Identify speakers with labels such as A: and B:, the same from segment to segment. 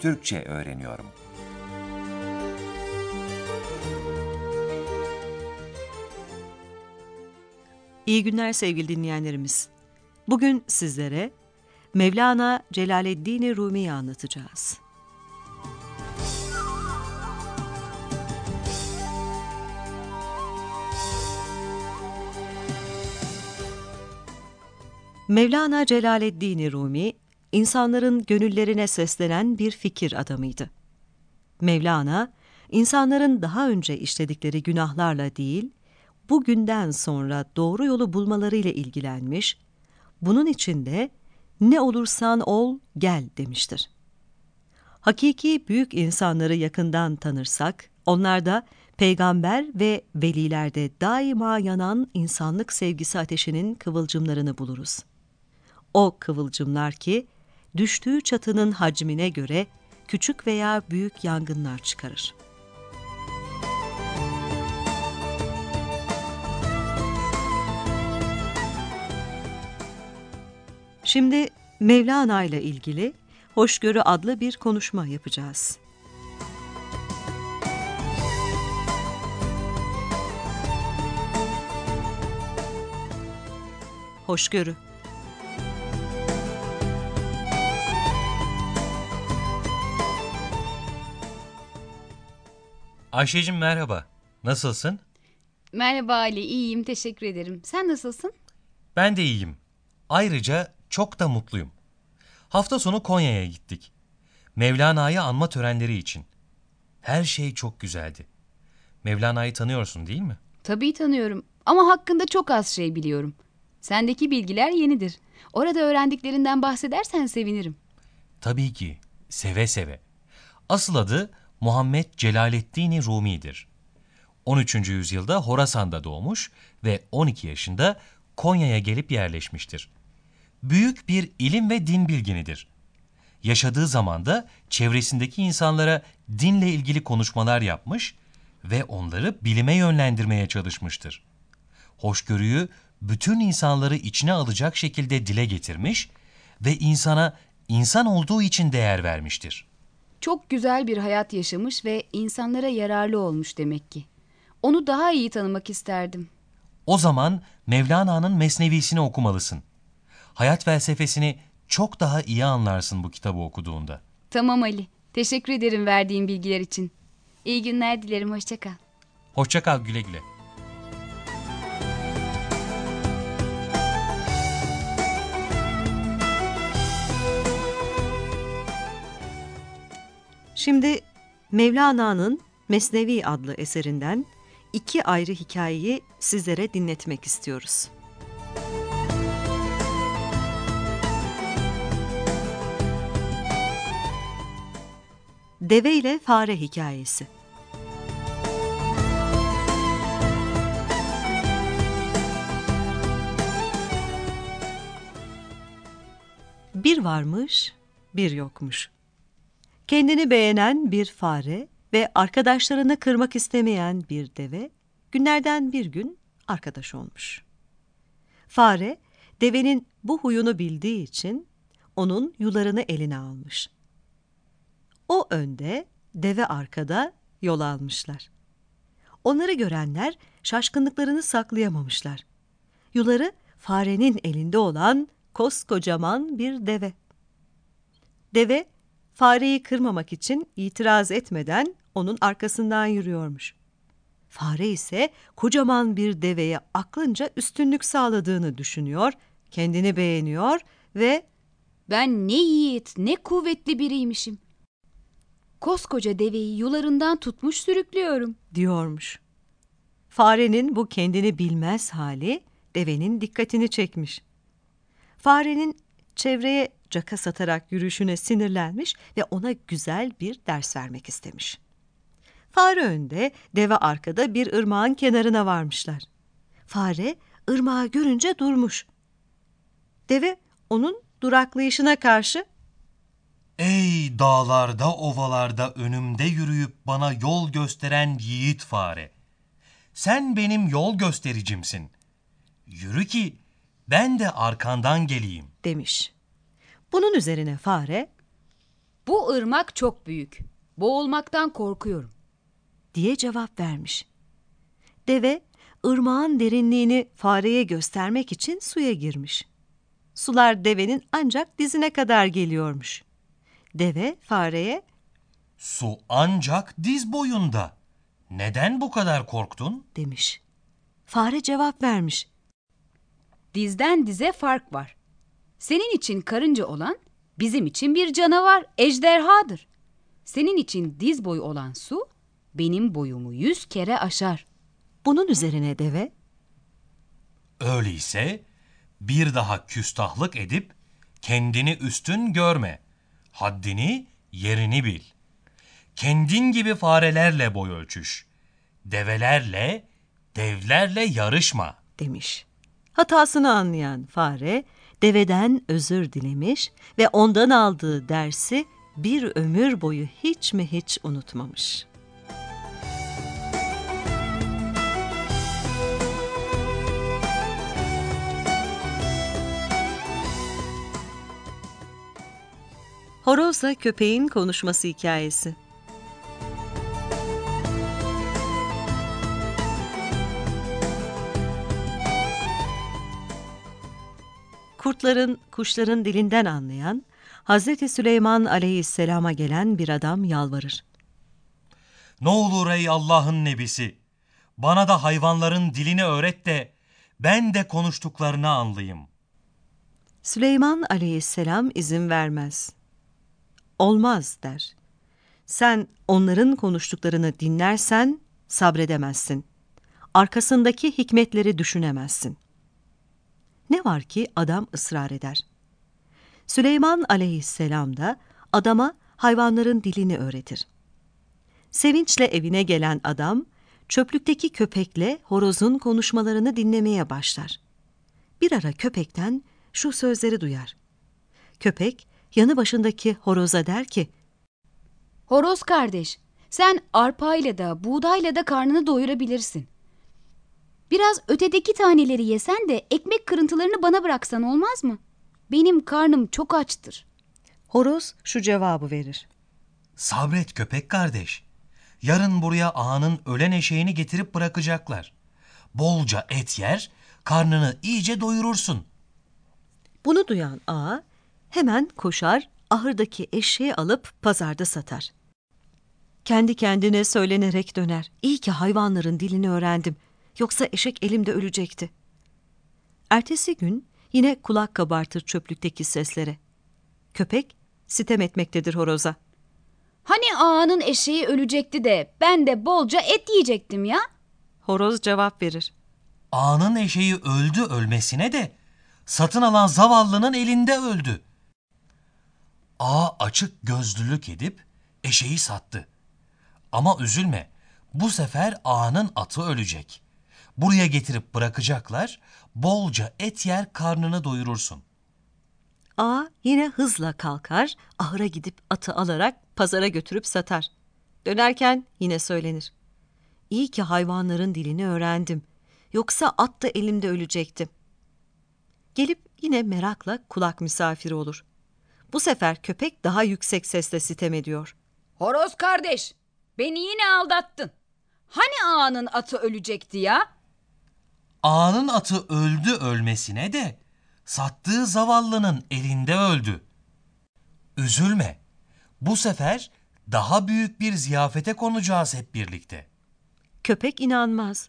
A: Türkçe öğreniyorum.
B: İyi günler sevgili dinleyenlerimiz. Bugün sizlere Mevlana Celaleddin Rumi'yi anlatacağız. Mevlana Celaleddin Rumi, insanların gönüllerine seslenen bir fikir adamıydı. Mevlana, insanların daha önce işledikleri günahlarla değil, bugünden sonra doğru yolu bulmalarıyla ilgilenmiş, bunun için de ne olursan ol gel demiştir. Hakiki büyük insanları yakından tanırsak, onlarda peygamber ve velilerde daima yanan insanlık sevgisi ateşinin kıvılcımlarını buluruz. O kıvılcımlar ki, düştüğü çatının hacmine göre küçük veya büyük yangınlar çıkarır. Şimdi Mevlana ile ilgili Hoşgörü adlı bir konuşma yapacağız. Hoşgörü
C: Ayşe'cim merhaba. Nasılsın?
D: Merhaba Ali, iyiyim teşekkür ederim. Sen nasılsın?
C: Ben de iyiyim. Ayrıca çok da mutluyum. Hafta sonu Konya'ya gittik. Mevlana'yı anma törenleri için. Her şey çok güzeldi. Mevlana'yı tanıyorsun değil mi?
D: Tabii tanıyorum ama hakkında çok az şey biliyorum. Sendeki bilgiler yenidir. Orada öğrendiklerinden bahsedersen sevinirim.
C: Tabii ki. Seve seve. Asıl adı Muhammed Celaleddin Rumi'dir. 13. yüzyılda Horasan'da doğmuş ve 12 yaşında Konya'ya gelip yerleşmiştir. Büyük bir ilim ve din bilginidir. Yaşadığı zamanda çevresindeki insanlara dinle ilgili konuşmalar yapmış ve onları bilime yönlendirmeye çalışmıştır. Hoşgörüyü bütün insanları içine alacak şekilde dile getirmiş ve insana insan olduğu için değer vermiştir.
D: Çok güzel bir hayat yaşamış ve insanlara yararlı olmuş demek ki. Onu daha iyi tanımak isterdim.
C: O zaman Mevlana'nın Mesnevisini okumalısın. Hayat felsefesini çok daha iyi anlarsın bu kitabı okuduğunda.
D: Tamam Ali. Teşekkür ederim verdiğin bilgiler için. İyi günler dilerim. Hoşça kal.
C: Hoşça kal güle güle.
B: Şimdi Mevlana'nın Mesnevi adlı eserinden iki ayrı hikayeyi sizlere dinletmek istiyoruz. Deve ile Fare Hikayesi Bir varmış, bir yokmuş. Kendini beğenen bir fare ve arkadaşlarını kırmak istemeyen bir deve günlerden bir gün arkadaş olmuş. Fare, devenin bu huyunu bildiği için onun yularını eline almış. O önde, deve arkada yol almışlar. Onları görenler şaşkınlıklarını saklayamamışlar. Yuları farenin elinde olan koskocaman bir deve. Deve, fareyi kırmamak için itiraz etmeden onun arkasından yürüyormuş. Fare ise kocaman bir deveye aklınca üstünlük sağladığını düşünüyor, kendini beğeniyor ve
D: Ben ne yiğit, ne kuvvetli biriymişim. Koskoca deveyi yularından tutmuş sürüklüyorum.
B: diyormuş. Farenin bu kendini bilmez hali devenin dikkatini çekmiş. Farenin çevreye caka satarak yürüyüşüne sinirlenmiş ve ona güzel bir ders vermek istemiş. Fare önde, deve arkada bir ırmağın kenarına varmışlar. Fare ırmağı görünce durmuş. Deve onun duraklayışına karşı
C: Ey dağlarda ovalarda önümde yürüyüp bana yol gösteren yiğit fare. Sen benim yol göstericimsin. Yürü ki ben de arkandan geleyim.
B: demiş. Bunun üzerine fare
D: Bu ırmak çok büyük. Boğulmaktan korkuyorum.
B: diye cevap vermiş. Deve, ırmağın derinliğini fareye göstermek için suya girmiş. Sular devenin ancak dizine kadar geliyormuş. Deve fareye
C: Su ancak diz boyunda. Neden bu kadar korktun?
B: demiş. Fare cevap vermiş.
D: Dizden dize fark var. Senin için karınca olan bizim için bir canavar, ejderhadır. Senin için diz boyu olan su benim boyumu yüz kere aşar.
B: Bunun üzerine deve
C: Öyleyse bir daha küstahlık edip kendini üstün görme. Haddini, yerini bil. Kendin gibi farelerle boy ölçüş. Develerle, devlerle yarışma.
B: demiş. Hatasını anlayan fare deveden özür dilemiş ve ondan aldığı dersi bir ömür boyu hiç mi hiç unutmamış. Horozla köpeğin konuşması hikayesi. Kurtların, kuşların dilinden anlayan, Hazreti Süleyman aleyhisselama gelen bir adam yalvarır.
C: Ne olur ey Allah'ın nebisi, bana da hayvanların dilini öğret de ben de konuştuklarını anlayayım.
B: Süleyman aleyhisselam izin vermez. Olmaz der. Sen onların konuştuklarını dinlersen sabredemezsin. Arkasındaki hikmetleri düşünemezsin. Ne var ki adam ısrar eder. Süleyman aleyhisselam da adama hayvanların dilini öğretir. Sevinçle evine gelen adam, çöplükteki köpekle horozun konuşmalarını dinlemeye başlar. Bir ara köpekten şu sözleri duyar. Köpek, yanı başındaki horoza der ki,
D: Horoz kardeş, sen arpayla da buğdayla da karnını doyurabilirsin. Biraz ötedeki taneleri yesen de ekmek kırıntılarını bana bıraksan olmaz mı? Benim karnım çok açtır.
B: horoz şu cevabı verir.
C: Sabret köpek kardeş. Yarın buraya ağanın ölen eşeğini getirip bırakacaklar. Bolca et yer, karnını iyice doyurursun.
B: Bunu duyan ağa hemen koşar, ahırdaki eşeği alıp pazarda satar. Kendi kendine söylenerek döner. İyi ki hayvanların dilini öğrendim. Yoksa eşek elimde ölecekti. Ertesi gün yine kulak kabartır çöplükteki seslere. Köpek sitem etmektedir horoza.
D: Hani ağanın eşeği ölecekti de ben de bolca et yiyecektim ya.
B: Horoz cevap verir.
C: Ağanın eşeği öldü ölmesine de satın alan zavallının elinde öldü. Ağa açık gözlülük edip eşeği sattı. Ama üzülme, bu sefer ağanın atı ölecek. Buraya getirip bırakacaklar, bolca et yer karnını doyurursun.
B: Ağa yine hızla kalkar, ahıra gidip atı alarak pazara götürüp satar. Dönerken yine söylenir. İyi ki hayvanların dilini öğrendim. Yoksa at da elimde ölecekti. Gelip yine merakla kulak misafiri olur. Bu sefer köpek daha yüksek sesle sitem ediyor.
D: Horoz kardeş, beni yine aldattın. Hani ağanın atı ölecekti ya?
C: Ağanın atı öldü ölmesine de sattığı zavallının elinde öldü. Üzülme. Bu sefer daha büyük bir ziyafete konacağız hep birlikte.
B: Köpek inanmaz.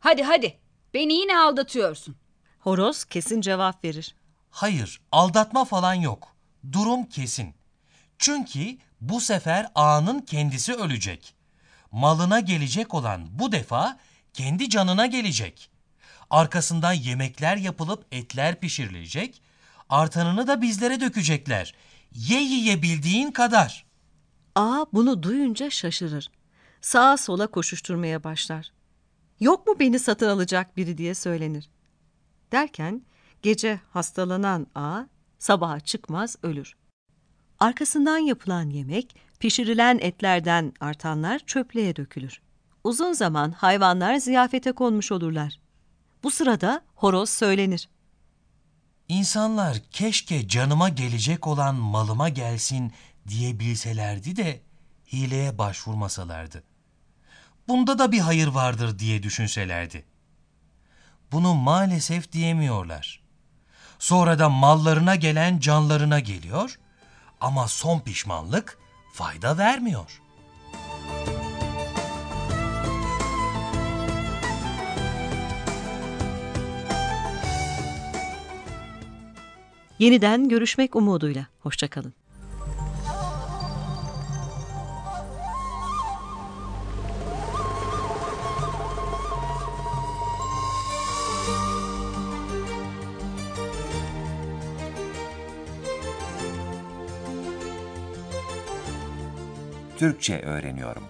D: Hadi hadi, beni yine aldatıyorsun.
B: Horoz kesin cevap verir.
C: Hayır, aldatma falan yok. Durum kesin. Çünkü bu sefer ağanın kendisi ölecek. Malına gelecek olan bu defa kendi canına gelecek. Arkasından yemekler yapılıp etler pişirilecek. Artanını da bizlere dökecekler. Ye yiyebildiğin kadar.
B: Ağa bunu duyunca şaşırır. Sağa sola koşuşturmaya başlar. Yok mu beni satın alacak biri diye söylenir. Derken gece hastalanan ağa sabaha çıkmaz ölür. Arkasından yapılan yemek, pişirilen etlerden artanlar çöplüğe dökülür. Uzun zaman hayvanlar ziyafete konmuş olurlar. Bu sırada horoz söylenir.
C: İnsanlar keşke canıma gelecek olan malıma gelsin diyebilselerdi de hileye başvurmasalardı. Bunda da bir hayır vardır diye düşünselerdi. Bunu maalesef diyemiyorlar. Sonra da mallarına gelen canlarına geliyor ama son pişmanlık fayda vermiyor.
B: Yeniden görüşmek umuduyla. Hoşçakalın.
A: Türkçe öğreniyorum.